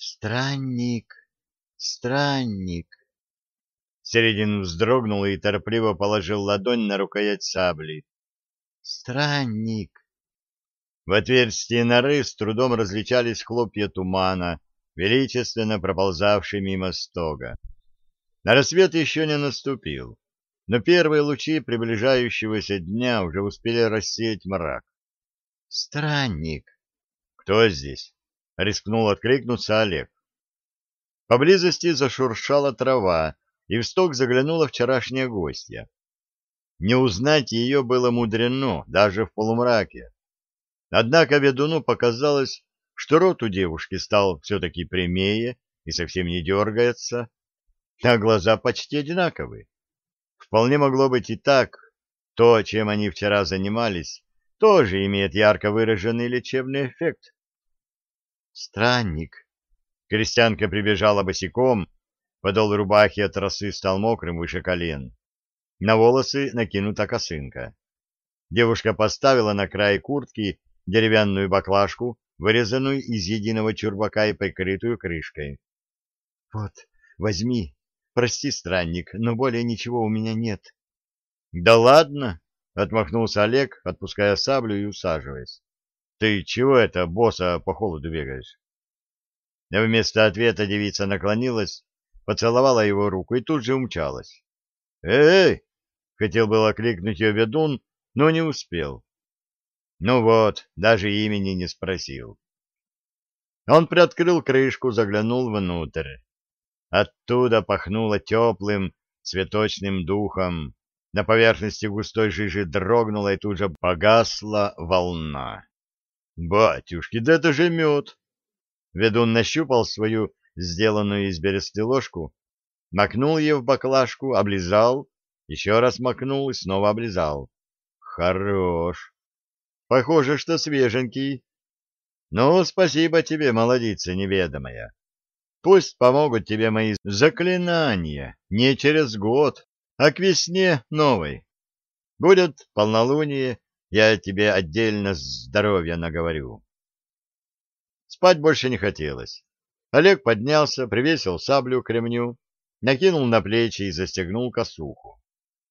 Странник, странник. Середин вздрогнул и торопливо положил ладонь на рукоять сабли. Странник. В отверстии норы с трудом различались хлопья тумана, величественно проползавшие мимо стога. На рассвет еще не наступил, но первые лучи приближающегося дня уже успели рассеять мрак. Странник. Кто здесь? Рискнул откликнуться Олег. Поблизости зашуршала трава, и в сток заглянула вчерашняя гостья. Не узнать ее было мудрено, даже в полумраке. Однако ведуну показалось, что рот у девушки стал все-таки прямее и совсем не дергается, а глаза почти одинаковые. Вполне могло быть и так. То, чем они вчера занимались, тоже имеет ярко выраженный лечебный эффект. Странник. Крестьянка прибежала босиком, подол рубахи от росы стал мокрым выше колен. На волосы накинута косынка. Девушка поставила на край куртки деревянную баклажку, вырезанную из единого чурбака и прикрытую крышкой. — Вот, возьми. Прости, странник, но более ничего у меня нет. — Да ладно, — отмахнулся Олег, отпуская саблю и усаживаясь. Ты чего это, босса, по холоду бегаешь? Но вместо ответа девица наклонилась, поцеловала его руку и тут же умчалась. «Эй!» — хотел было крикнуть ее ведун, но не успел. Ну вот, даже имени не спросил. Он приоткрыл крышку, заглянул внутрь. Оттуда пахнуло теплым цветочным духом. На поверхности густой жижи дрогнула и тут же погасла волна. Батюшки, да это же мед! Ведун нащупал свою сделанную из бересты ложку, макнул ее в баклажку, облизал, еще раз макнул и снова облизал. Хорош! Похоже, что свеженький. Ну, спасибо тебе, молодица неведомая. Пусть помогут тебе мои заклинания не через год, а к весне новой. Будет полнолуние, я тебе отдельно здоровья наговорю. Спать больше не хотелось. Олег поднялся, привесил саблю к ремню, накинул на плечи и застегнул косуху.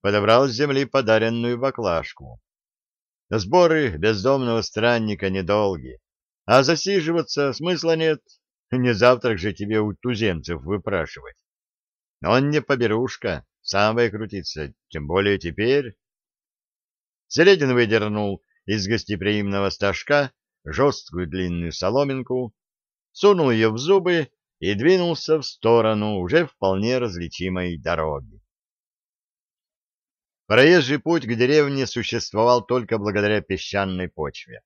Подобрал с земли подаренную баклажку. Сборы бездомного странника недолги, а засиживаться смысла нет. Не завтрак же тебе у туземцев выпрашивать. Он не поберушка, сам выкрутится, тем более теперь... Середин выдернул из гостеприимного стажка жесткую длинную соломинку, сунул ее в зубы и двинулся в сторону уже вполне различимой дороги. Проезжий путь к деревне существовал только благодаря песчаной почве.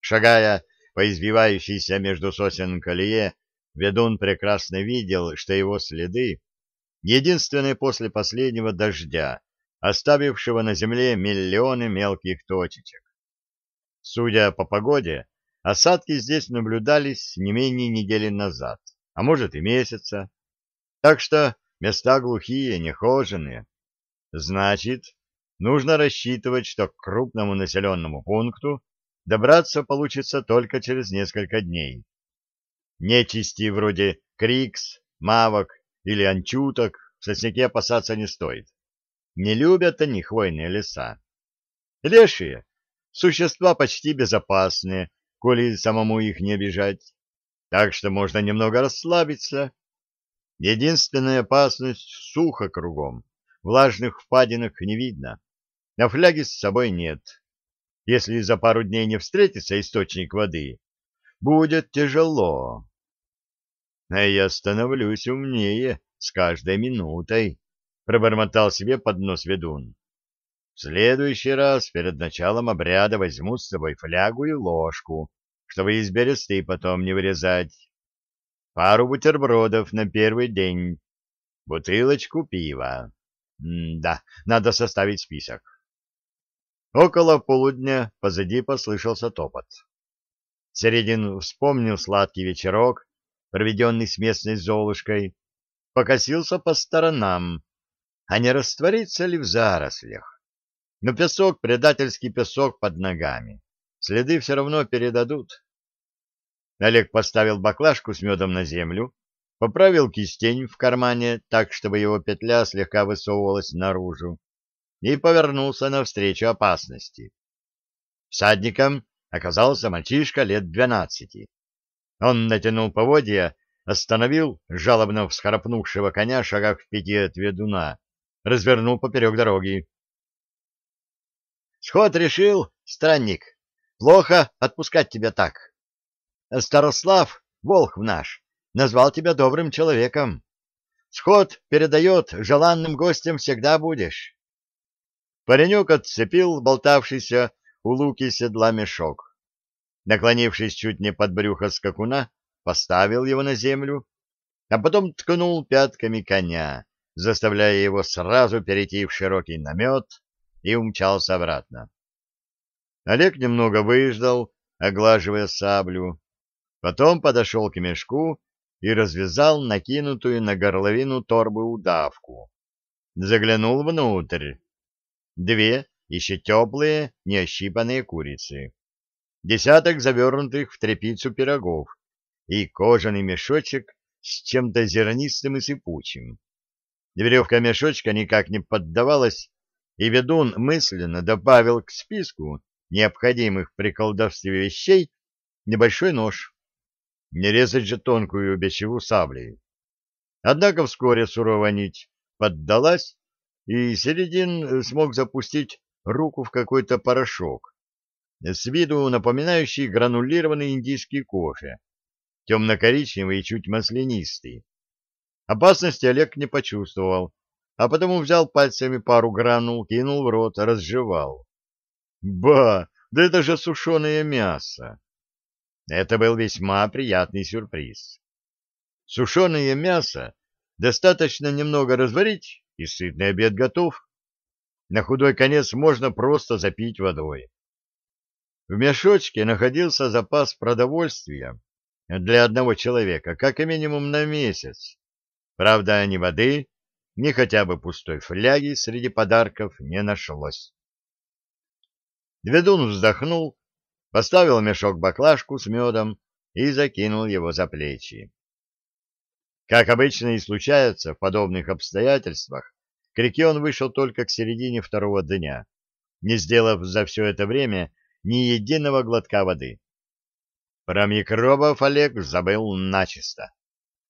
Шагая по извивающейся между сосен колее, ведун прекрасно видел, что его следы, единственные после последнего дождя, оставившего на земле миллионы мелких точечек. Судя по погоде, осадки здесь наблюдались не менее недели назад, а может и месяца. Так что места глухие, нехоженные. Значит, нужно рассчитывать, что к крупному населенному пункту добраться получится только через несколько дней. Нечисти вроде крикс, мавок или анчуток в сосняке опасаться не стоит. Не любят они хвойные леса. Лешие — существа почти безопасные, коли самому их не обижать. Так что можно немного расслабиться. Единственная опасность — сухо кругом. Влажных впадинок не видно. А фляги с собой нет. Если за пару дней не встретится источник воды, будет тяжело. А я становлюсь умнее с каждой минутой. — пробормотал себе под нос ведун. — В следующий раз перед началом обряда возьму с собой флягу и ложку, чтобы из бересты потом не вырезать. Пару бутербродов на первый день, бутылочку пива. Да, надо составить список. Около полудня позади послышался топот. Середин вспомнил сладкий вечерок, проведенный с местной Золушкой, покосился по сторонам, а не раствориться ли в зарослях. Но песок, предательский песок под ногами. Следы все равно передадут. Олег поставил баклажку с медом на землю, поправил кистень в кармане так, чтобы его петля слегка высовывалась наружу, и повернулся навстречу опасности. Всадником оказался мальчишка лет двенадцати. Он натянул поводья, остановил жалобно всхрапнувшего коня шагах в пяти от ведуна, развернул поперек дороги. — Сход решил, странник. Плохо отпускать тебя так. Старослав, волх наш, назвал тебя добрым человеком. Сход передает, желанным гостем всегда будешь. Паренек отцепил болтавшийся у луки седла мешок. Наклонившись чуть не под брюхо скакуна, поставил его на землю, а потом ткнул пятками коня, заставляя его сразу перейти в широкий намет и умчался обратно. Олег немного выждал, оглаживая саблю, потом подошел к мешку и развязал накинутую на горловину торбы удавку. Заглянул внутрь. Две еще теплые, неощипанные курицы. Десяток завернутых в тряпицу пирогов и кожаный мешочек с чем-то зернистым и сыпучим. Веревка мешочка никак не поддавалась, и ведун мысленно добавил к списку необходимых при колдовстве вещей небольшой нож. Не резать же тонкую бичеву саблей. Однако вскоре суровая нить поддалась, и Середин смог запустить руку в какой-то порошок, с виду напоминающий гранулированный индийский кофе, темно-коричневый и чуть маслянистый. Опасности Олег не почувствовал, а потому взял пальцами пару гранул, кинул в рот, разжевал. Ба, да это же сушеное мясо! Это был весьма приятный сюрприз. Сушеное мясо достаточно немного разварить, и сытный обед готов. На худой конец можно просто запить водой. В мешочке находился запас продовольствия для одного человека, как минимум на месяц. Правда, ни воды, ни хотя бы пустой фляги среди подарков не нашлось. Ведун вздохнул, поставил мешок-баклажку с медом и закинул его за плечи. Как обычно и случается в подобных обстоятельствах, к реке он вышел только к середине второго дня, не сделав за все это время ни единого глотка воды. Про микробов Олег забыл начисто.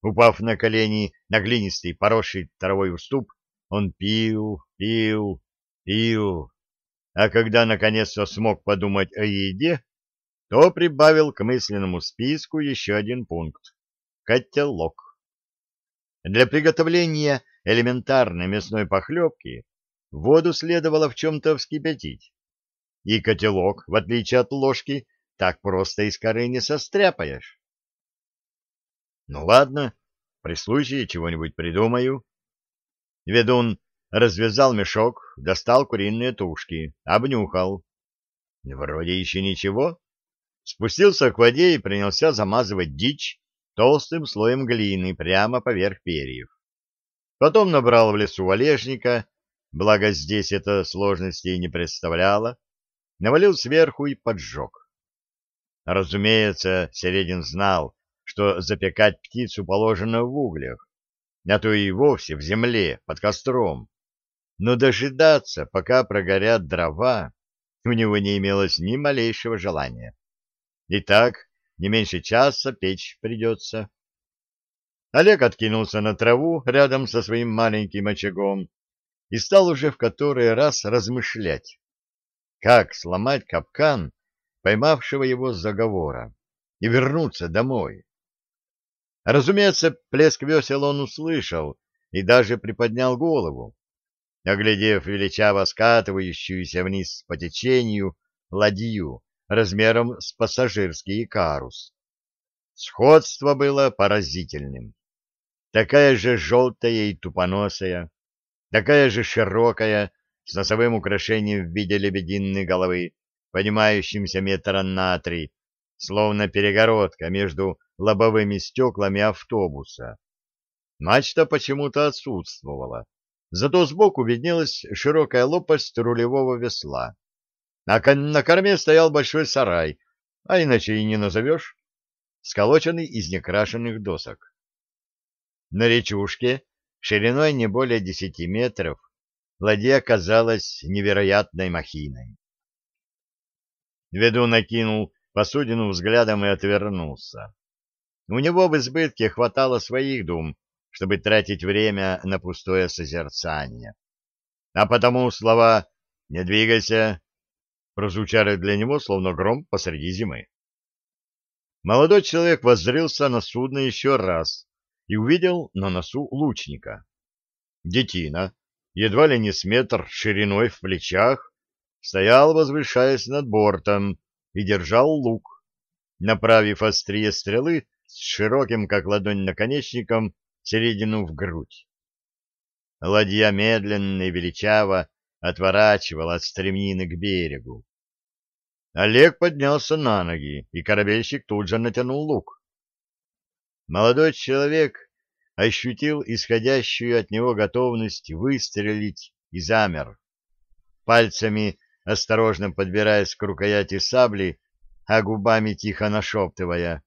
Упав на колени на глинистый, поросший травой уступ, он пил, пил, пил. А когда наконец-то смог подумать о еде, то прибавил к мысленному списку еще один пункт — котелок. Для приготовления элементарной мясной похлебки воду следовало в чем-то вскипятить. И котелок, в отличие от ложки, так просто из коры не состряпаешь. Ну ладно, при случае чего-нибудь придумаю. Ведун развязал мешок, достал куриные тушки, обнюхал. Вроде еще ничего. Спустился к воде и принялся замазывать дичь толстым слоем глины прямо поверх перьев. Потом набрал в лесу валежника, благо здесь это сложностей не представляло, навалил сверху и поджег. Разумеется, Середин знал, что запекать птицу положено в углях, а то и вовсе в земле, под костром. Но дожидаться, пока прогорят дрова, у него не имелось ни малейшего желания. И так не меньше часа печь придется. Олег откинулся на траву рядом со своим маленьким очагом и стал уже в который раз размышлять, как сломать капкан поймавшего его заговора и вернуться домой. Разумеется, плеск весел он услышал и даже приподнял голову, оглядев величаво скатывающуюся вниз по течению ладью размером с пассажирский карус. Сходство было поразительным. Такая же желтая и тупоносая, такая же широкая, с носовым украшением в виде лебединой головы, поднимающимся метра на три, словно перегородка между лобовыми стеклами автобуса. Мачта почему-то отсутствовала, зато сбоку виднелась широкая лопасть рулевого весла. А на корме стоял большой сарай, а иначе и не назовешь. сколоченный из некрашенных досок. На речушке, шириной не более десяти метров, ладья казалась невероятной махиной. Ведун накинул посудину взглядом и отвернулся. У него в избытке хватало своих дум, чтобы тратить время на пустое созерцание. А потому слова «не двигайся» прозвучали для него словно гром посреди зимы. Молодой человек воззрился на судно еще раз и увидел на носу лучника. Детина, едва ли не с метр шириной в плечах, стоял, возвышаясь над бортом, и держал лук, направив острие стрелы с широким, как ладонь, наконечником середину в грудь. Ладья медленно и величаво отворачивала от стремнины к берегу. Олег поднялся на ноги, и корабельщик тут же натянул лук. Молодой человек ощутил исходящую от него готовность выстрелить и замер. Пальцами осторожно подбираясь к рукояти сабли, а губами тихо нашептывая.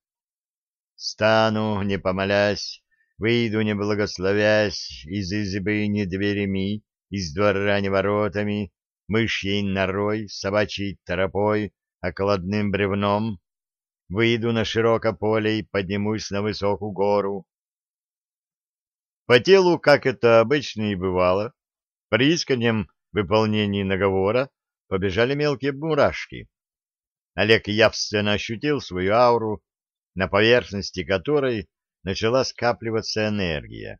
«Стану, не помолясь, выйду, не благословясь, из избы не дверями, из двора не воротами, мышьей норой, собачьей тропой, окладным бревном, выйду на широкое поле и поднимусь на высокую гору». По телу, как это обычно и бывало, при искреннем выполнении наговора побежали мелкие мурашки. Олег явственно ощутил свою ауру, на поверхности которой начала скапливаться энергия.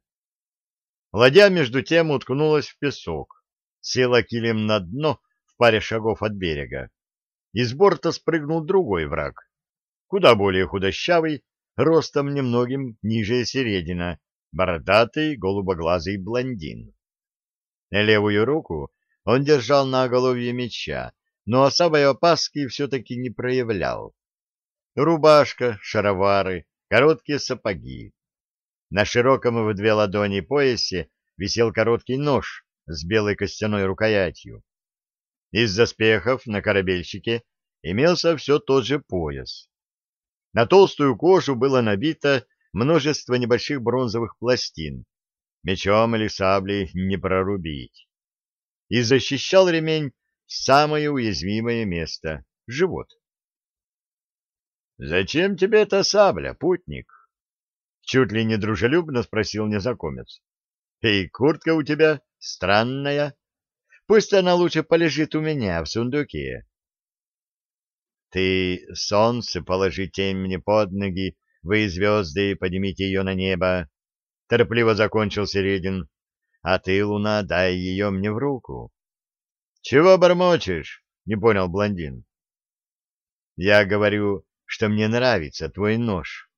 Ладья, между тем, уткнулась в песок, села килем на дно в паре шагов от берега. Из борта спрыгнул другой враг, куда более худощавый, ростом немногим ниже середина, бородатый голубоглазый блондин. Левую руку он держал на оголовье меча, но особой опаски все-таки не проявлял. Рубашка, шаровары, короткие сапоги. На широком в две ладони поясе висел короткий нож с белой костяной рукоятью. Из заспехов на корабельщике имелся все тот же пояс. На толстую кожу было набито множество небольших бронзовых пластин. Мечом или саблей не прорубить и защищал ремень самое уязвимое место — живот. «Зачем тебе эта сабля, путник?» Чуть ли не дружелюбно спросил незнакомец. «И куртка у тебя странная. Пусть она лучше полежит у меня в сундуке». «Ты солнце положи тень мне под ноги, вы, звезды, поднимите ее на небо», — торопливо закончил Середин а ты, луна, дай ее мне в руку. — Чего бормочешь? — не понял блондин. — Я говорю, что мне нравится твой нож.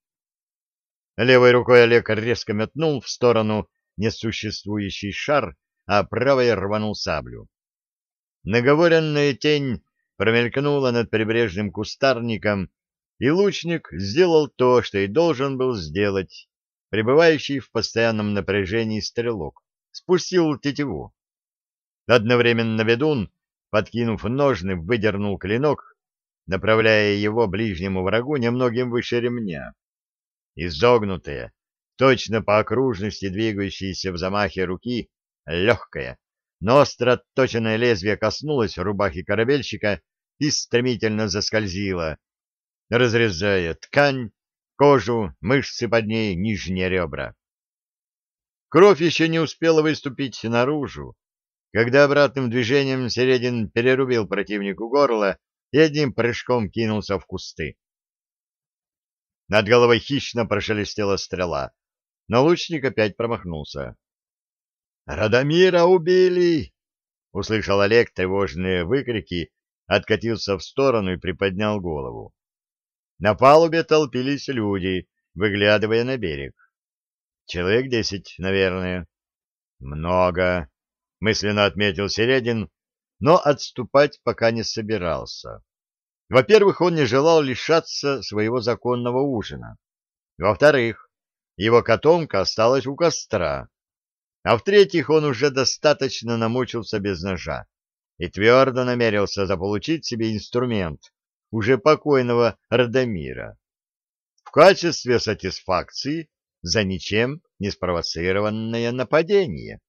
Левой рукой Олег резко метнул в сторону несуществующий шар, а правой рванул саблю. Наговоренная тень промелькнула над прибрежным кустарником, и лучник сделал то, что и должен был сделать, пребывающий в постоянном напряжении стрелок спустил тетиву. Одновременно ведун, подкинув ножны, выдернул клинок, направляя его ближнему врагу немногим выше ремня. Изогнутая, точно по окружности двигающаяся в замахе руки, легкая, но остро отточенное лезвие коснулось рубахи корабельщика и стремительно заскользило, разрезая ткань, кожу, мышцы под ней, нижние ребра. Кровь еще не успела выступить наружу, когда обратным движением Середин перерубил противнику горло и одним прыжком кинулся в кусты. Над головой хищно прошелестела стрела, но лучник опять промахнулся. «Радомира убили!» — услышал Олег тревожные выкрики, откатился в сторону и приподнял голову. На палубе толпились люди, выглядывая на берег. Человек десять, наверное. Много, мысленно отметил Середин, но отступать пока не собирался. Во-первых, он не желал лишаться своего законного ужина. Во-вторых, его котомка осталась у костра. А в-третьих, он уже достаточно намучился без ножа и твердо намерился заполучить себе инструмент уже покойного Радомира. в качестве сатисфакции за ничем не спровоцированное нападение.